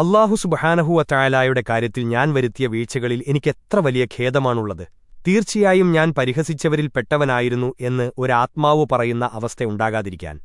അള്ളാഹു സുബഹാനഹുവ കാര്യത്തിൽ ഞാൻ വരുത്തിയ വീഴ്ചകളിൽ എനിക്കെത്ര വലിയ ഖേദമാണുള്ളത്. തീർച്ചയായും ഞാൻ പരിഹസിച്ചവരിൽ പെട്ടവനായിരുന്നു എന്ന് ഒരാത്മാവ് പറയുന്ന അവസ്ഥയുണ്ടാകാതിരിക്കാൻ